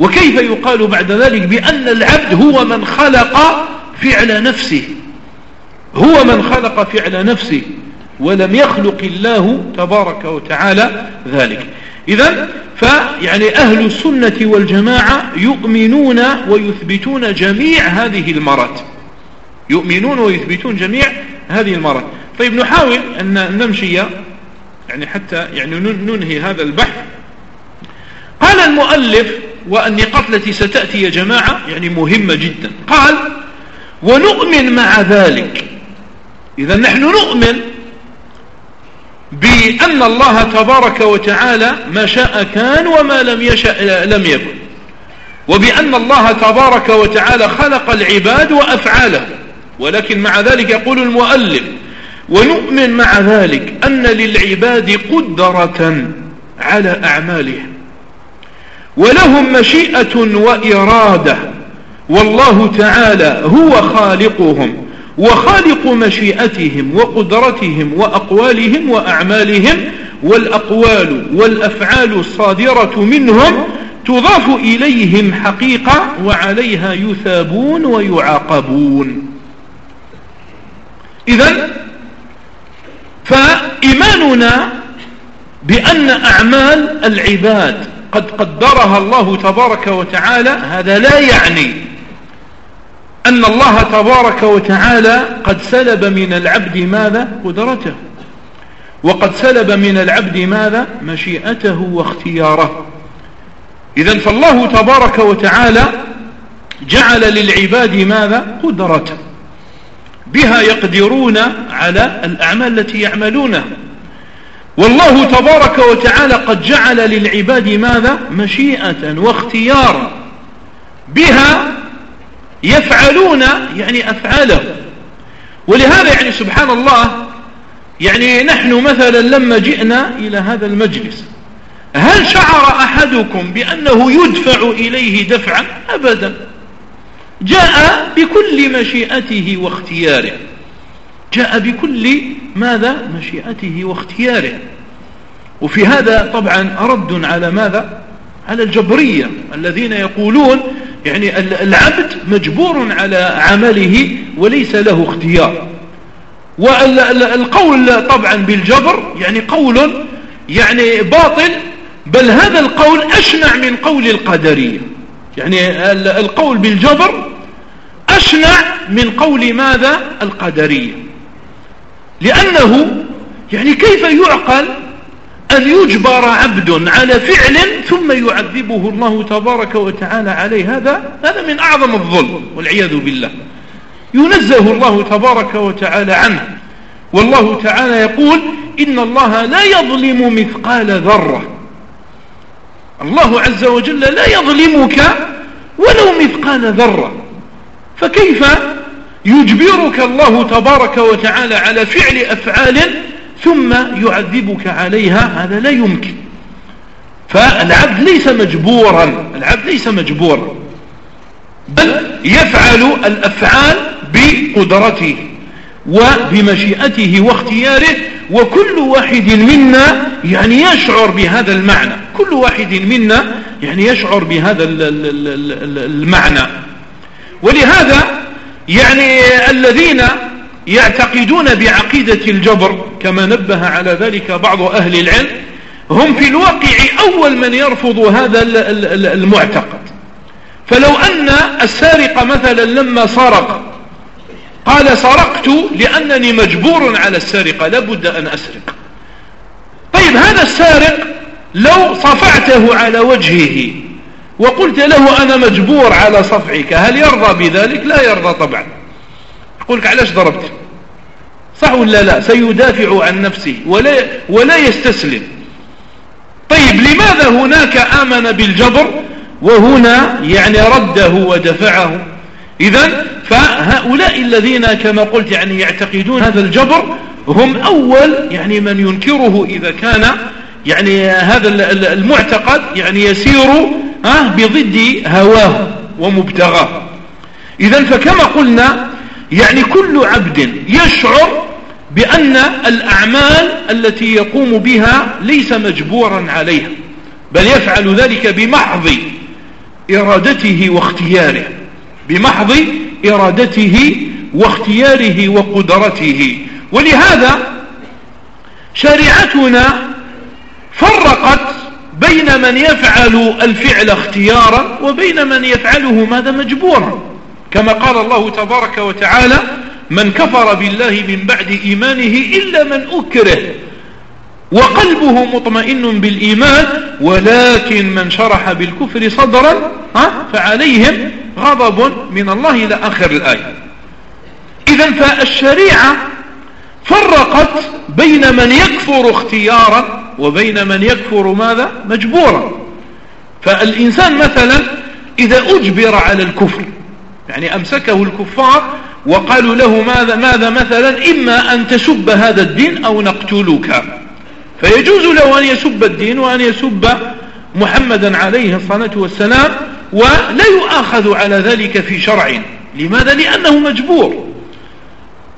وكيف يقال بعد ذلك بأن العبد هو من خلق فعل نفسه؟ هو من خلق فعل نفسه. ولم يخلق الله تبارك وتعالى ذلك. إذا فيعني أهل السنة والجماعة يؤمنون ويثبتون جميع هذه المرات. يؤمنون ويثبتون جميع هذه المرات. طيب نحاول أن نمشي يعني حتى يعني ننهي هذا البحث. قال المؤلف والنقاط التي ستأتي يا جماعة يعني مهمة جدا. قال ونؤمن مع ذلك. إذا نحن نؤمن بأن الله تبارك وتعالى ما شاء كان وما لم يشاء لم يكن. وبأن الله تبارك وتعالى خلق العباد وأفعاله. ولكن مع ذلك يقول المؤلف ونؤمن مع ذلك أن للعباد قدرة على أعمالهم. ولهم مشيئة وإرادة. والله تعالى هو خالقهم. وخالق مشيئتهم وقدرتهم وأقوالهم وأعمالهم والأقوال والأفعال الصادرة منهم تضاف إليهم حقيقة وعليها يثابون ويعاقبون. إذا فإيماننا بأن أعمال العباد قد قدرها الله تبارك وتعالى هذا لا يعني أن الله تبارك وتعالى قد سلب من العبد ماذا؟ قدرته. وقد سلب من العبد ماذا؟ مشيئته واختياره. إذا فالله تبارك وتعالى جعل للعباد ماذا؟ قدرة بها يقدرون على الأعمال التي يعملونها. والله تبارك وتعالى قد جعل للعباد ماذا؟ مشيئة واختيارا. بها يفعلون يعني أفعاله ولهذا يعني سبحان الله يعني نحن مثلا لما جئنا إلى هذا المجلس هل شعر أحدكم بأنه يدفع إليه دفعا؟ أبدا. جاء بكل مشيئته واختياره. جاء بكل ماذا؟ مشيئته واختياره. وفي هذا طبعا رد على ماذا؟ على الجبرية الذين يقولون يعني العبد مجبور على عمله وليس له اختيار. والقول طبعا بالجبر يعني قول يعني باطل بل هذا القول أشنع من قول القدرية يعني القول بالجبر أشنع من قول ماذا؟ القدرية لأنه يعني كيف يعقل؟ أن يجبر عبد على فعل ثم يعذبه الله تبارك وتعالى عليه. هذا هذا من أعظم الظلم والعياذ بالله. ينزه الله تبارك وتعالى عنه. والله تعالى يقول إن الله لا يظلم مثقال ذرة. الله عز وجل لا يظلمك ولو مثقال ذرة. فكيف يجبرك الله تبارك وتعالى على فعل أفعال ثم يعذبك عليها هذا لا يمكن. فالعبد ليس مجبورا العبد ليس مجبورا بل يفعل الأفعال بقدرته وبمشيئته واختياره وكل واحد منا يعني يشعر بهذا المعنى. كل واحد منا يعني يشعر بهذا المعنى. ولهذا يعني الذين يعتقدون بعقيدة الجبر كما نبه على ذلك بعض أهل العلم هم في الواقع أول من يرفض هذا المعتقد. فلو أن السارق مثلا لما سرق قال سرقت لأنني مجبور على السرقة لابد أن أسرق. طيب هذا السارق لو صفعته على وجهه وقلت له أنا مجبور على صفعك هل يرضى بذلك؟ لا يرضى طبعا. يقول لك علاش ضربت؟ صح ولا لا؟ سيدافع عن نفسه ولا, ولا يستسلم. طيب لماذا هناك آمن بالجبر وهنا يعني رده ودفعه؟ إذا فهؤلاء الذين كما قلت يعني يعتقدون هذا الجبر هم أول يعني من ينكره إذا كان يعني هذا المعتقد يعني يسير بضد هواه ومبتغاه. إذا فكما قلنا يعني كل عبد يشعر بأن الأعمال التي يقوم بها ليس مجبورا عليها بل يفعل ذلك بمحض إرادته واختياره بمحض إرادته واختياره وقدرته. ولهذا شريعتنا فرقت بين من يفعل الفعل اختيارا وبين من يفعله ماذا مجبورا كما قال الله تبارك وتعالى من كفر بالله من بعد إيمانه إلا من أكره وقلبه مطمئن بالإيمان ولكن من شرح بالكفر صدرا فعليهم غضب من الله إلى آخر الآية. إذا فالشريعة فرقت بين من يكفر اختيارا وبين من يكفر ماذا؟ مجبورا. فالإنسان مثلا إذا أجبر على الكفر يعني أمسكه الكفار وقالوا له ماذا, ماذا مثلا؟ إما أن تسب هذا الدين أو نقتلك فيجوز له أن يسب الدين وأن يسب محمدا عليه الصلاة والسلام ولا يؤاخذ على ذلك في شرع. لماذا؟ لأنه مجبور.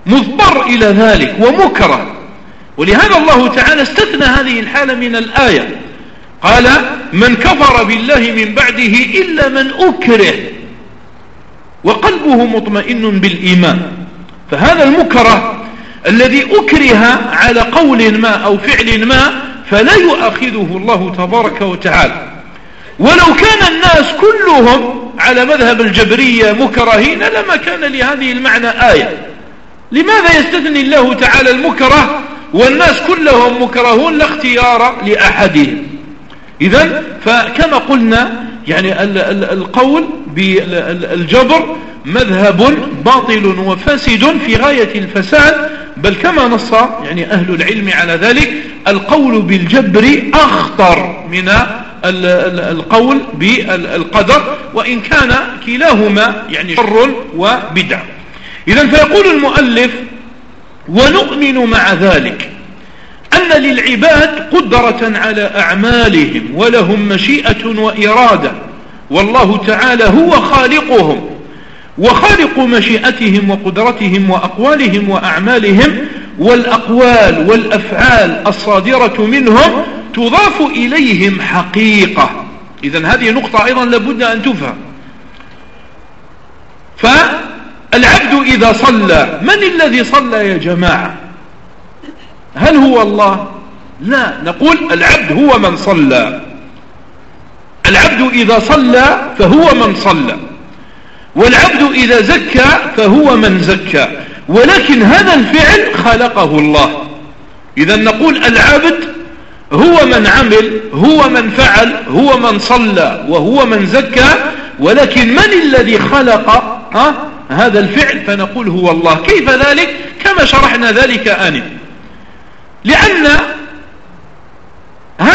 مضطر إلى ذلك ومكره. ولهذا الله تعالى استثنى هذه الحالة من الآية. قال من كفر بالله من بعده إلا من أكره وقلبه مطمئن بالإيمان. فهذا المكره الذي أكره على قول ما أو فعل ما فلا يؤاخذه الله تبارك وتعالى. ولو كان الناس كلهم على مذهب الجبرية مكرهين لما كان لهذه المعنى آية. لماذا يستثني الله تعالى المكره والناس كلهم مكرهون لا اختيار لأحدهم إذا فكما قلنا يعني القول بالجبر مذهب باطل وفاسد في غاية الفساد بل كما نص يعني أهل العلم على ذلك القول بالجبر أخطر من القول بالقدر وإن كان كلاهما يعني شر وبدع. إذا فيقول المؤلف ونؤمن مع ذلك أن للعباد قدرة على أعمالهم ولهم مشيئة وإرادة. والله تعالى هو خالقهم وخالق مشيئتهم وقدرتهم وأقوالهم وأعمالهم والأقوال والأفعال الصادرة منهم تضاف إليهم حقيقة. إذا هذه نقطة أيضا لابد أن تفهم. فالعبد إذا صلى من الذي صلى يا جماعة؟ هل هو الله؟ لا نقول العبد هو من صلى. العبد إذا صلى فهو من صلى. والعبد إذا زكى فهو من زكى. ولكن هذا الفعل خلقه الله. إذا نقول العبد هو من عمل هو من فعل هو من صلى وهو من زكى. ولكن من الذي خلق؟ ها؟ هذا الفعل فنقول هو الله. كيف ذلك؟ كما شرحنا ذلك آنف لأن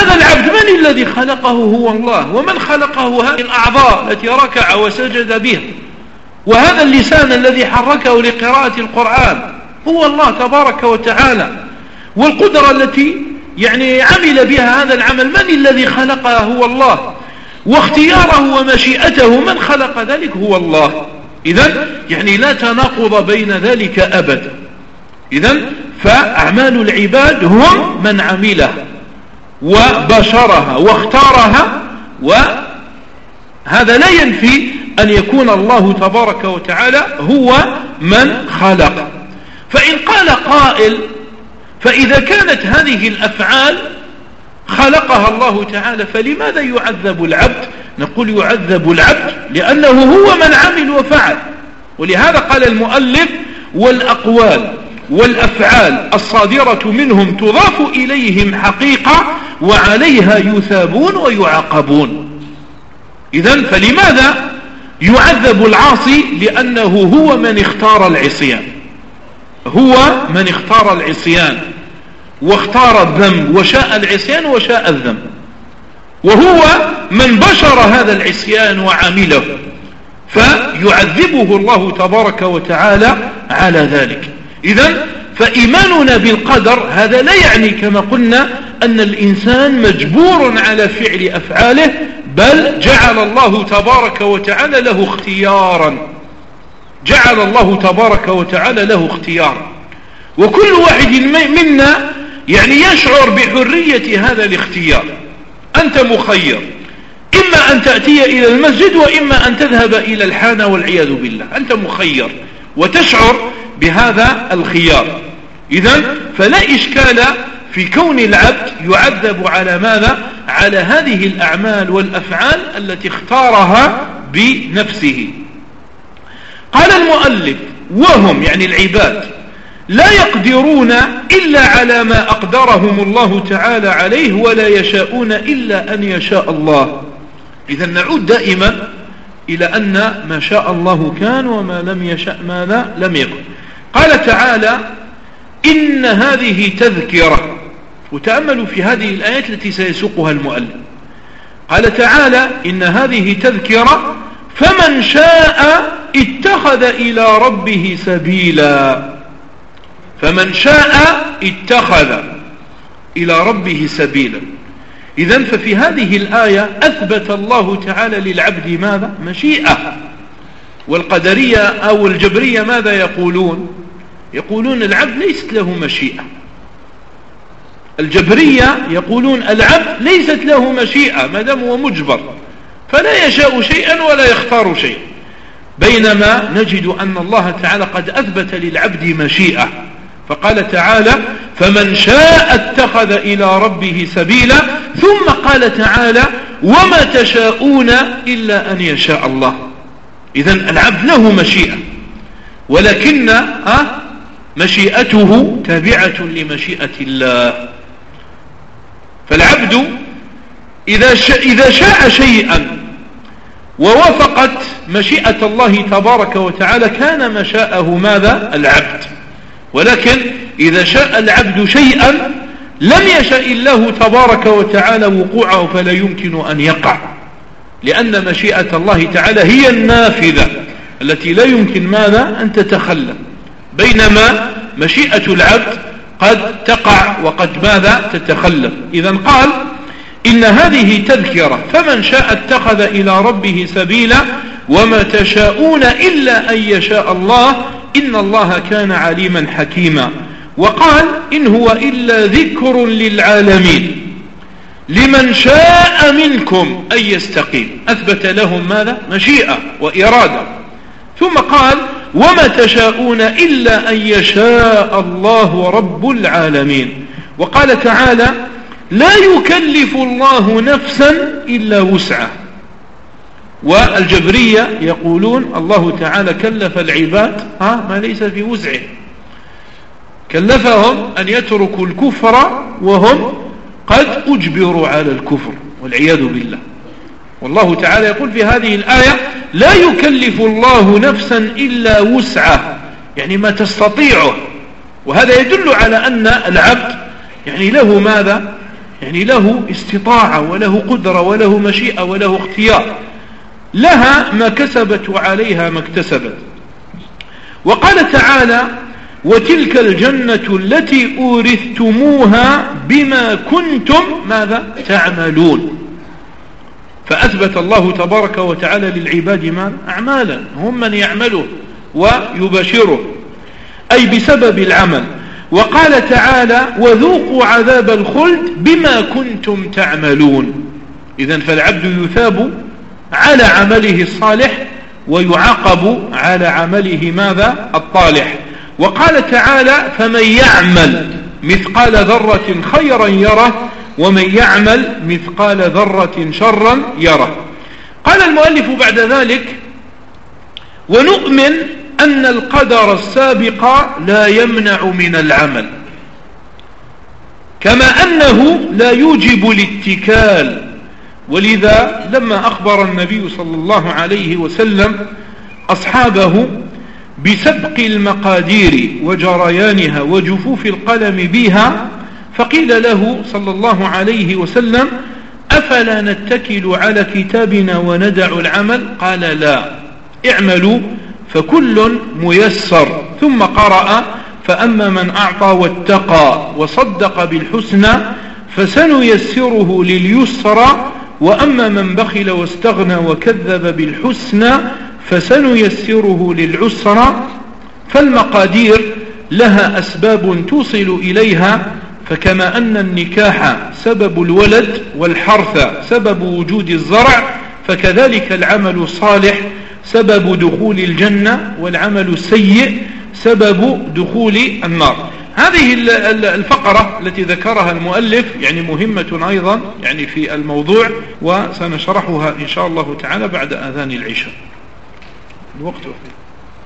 هذا العبد من الذي خلقه هو الله؟ ومن خلقه هذه الأعضاء التي ركع وسجد بها؟ وهذا اللسان الذي حركه لقراءة القرآن هو الله تبارك وتعالى. والقدرة التي يعني عمل بها هذا العمل من الذي خلقها هو الله؟ واختياره ومشيئته من خلق ذلك هو الله. إذا يعني لا تناقض بين ذلك أبدا. إذا فأعمال العباد هم من عملها وبشرها واختارها وهذا لا ينفي أن يكون الله تبارك وتعالى هو من خلق. فإن قال قائل فإذا كانت هذه الأفعال خلقها الله تعالى فلماذا يعذب العبد؟ نقول يعذب العبد لأنه هو من عمل وفعل. ولهذا قال المؤلف والأقوال والأفعال الصادرة منهم تضاف إليهم حقيقة وعليها يثابون ويعاقبون إذا فلماذا يعذب العاصي لأنه هو من اختار العصيان؟ هو من اختار العصيان واختار الذنب وشاء العصيان وشاء الذنب وهو من بشر هذا العصيان وعمله فيعذبه الله تبارك وتعالى على ذلك. إذا فإيماننا بالقدر هذا لا يعني كما قلنا أن الإنسان مجبور على فعل أفعاله بل جعل الله تبارك وتعالى له اختيارا. جعل الله تبارك وتعالى له اختيارا. وكل واحد منا يعني يشعر بحرية هذا الاختيار. أنت مخير. إما أن تأتي إلى المسجد وإما أن تذهب إلى الحانة والعياذ بالله. أنت مخير. وتشعر بهذا الخيار. إذا فلا إشكال في كون العبد يعذب على ماذا؟ على هذه الأعمال والأفعال التي اختارها بنفسه. قال المؤلف وهم يعني العباد لا يقدرون إلا على ما أقدرهم الله تعالى عليه ولا يشاءون إلا أن يشاء الله. إذا نعود دائما إلى أن ما شاء الله كان وما لم يشاء ماذا؟ لم يكن. قال تعالى إن هذه تذكرة. وتأملوا في هذه الآيات التي سيسوقها المؤلف. قال تعالى إن هذه تذكرة فمن شاء اتخذ إلى ربه سبيلا. فمن شاء اتخذ إلى ربه سبيلا. إذا ففي هذه الآية أثبت الله تعالى للعبد ماذا؟ مشيئة. والقدرية أو الجبرية ماذا يقولون؟ يقولون العبد ليست له مشيئة. الجبرية يقولون العبد ليست له مشيئة ما دام هو مجبر. فلا يشاء شيئا ولا يختار شيئا. بينما نجد أن الله تعالى قد أثبت للعبد مشيئة. فقال تعالى فمن شاء اتخذ إلى ربه سبيلا. ثم قال تعالى وما تشاءون إلا أن يشاء الله. إذا العبد له مشيئة. ولكن ها مشيئته تابعة لمشيئة الله. فالعبد إذا شاء, إذا شاء شيئا ووافقت مشيئة الله تبارك وتعالى كان مشاءه ماذا؟ العبد. ولكن إذا شاء العبد شيئا لم يشاء الله تبارك وتعالى وقوعه فلا يمكن أن يقع. لأن مشيئة الله تعالى هي النافذة التي لا يمكن ماذا؟ أن تتخلى. بينما مشيئة العبد قد تقع وقد ماذا تتخلف. إذا قال إن هذه تذكرة فمن شاء اتخذ إلى ربه سبيلا وما تشاءون إلا أن يشاء الله إن الله كان عليما حكيما. وقال إن هو إلا ذكر للعالمين. لمن شاء منكم أن يستقيم. أثبت لهم ماذا؟ مشيئة وإرادة. ثم قال وما تشاءون إلا أن يشاء الله رب العالمين. وقال تعالى لا يكلف الله نفسا إلا وسعه والجبرية يقولون الله تعالى كلف العباد ها ما ليس في وسعه. كلفهم أن يتركوا الكفر وهم قد أجبروا على الكفر والعياذ بالله. والله تعالى يقول في هذه الآية لا يكلف الله نفسا إلا وسعة يعني ما تستطيعه. وهذا يدل على أن العبد يعني له ماذا؟ يعني له استطاعة وله قدرة وله مشيئة وله اختيار. لها ما كسبت وعليها ما اكتسبت. وقال تعالى وتلك الجنة التي أورثتموها بما كنتم ماذا؟ تعملون. فأثبت الله تبارك وتعالى للعباد ما أعمالا هم من يعمله ويبشره. أي بسبب العمل. وقال تعالى وذوقوا عذاب الخلد بما كنتم تعملون. إذا فالعبد يثاب على عمله الصالح ويعاقب على عمله ماذا؟ الطالح. وقال تعالى فمن يعمل مثقال ذرة خيرا يره ومن يعمل مثقال ذرة شرا يره. قال المؤلف بعد ذلك ونؤمن أن القدر السابق لا يمنع من العمل كما أنه لا يوجب الاتكال. ولذا لما أخبر النبي صلى الله عليه وسلم أصحابه بسبق المقادير وجريانها وجفوف القلم بها فقيل له صلى الله عليه وسلم أفلا نتكل على كتابنا وندع العمل؟ قال لا. اعملوا فكل ميسر. ثم قرأ فأما من أعطى واتقى وصدق بالحسنى فسنيسره لليسرى وأما من بخل واستغنى وكذب بالحسنى فسنيسره للعسرى فالمقادير لها أسباب توصل إليها. فكما أن النكاح سبب الولد والحرث سبب وجود الزرع فكذلك العمل الصالح سبب دخول الجنة والعمل السيء سبب دخول النار. هذه الفقرة التي ذكرها المؤلف يعني مهمة أيضا يعني في الموضوع وسنشرحها إن شاء الله تعالى بعد آذان العشاء. الوقت وفيه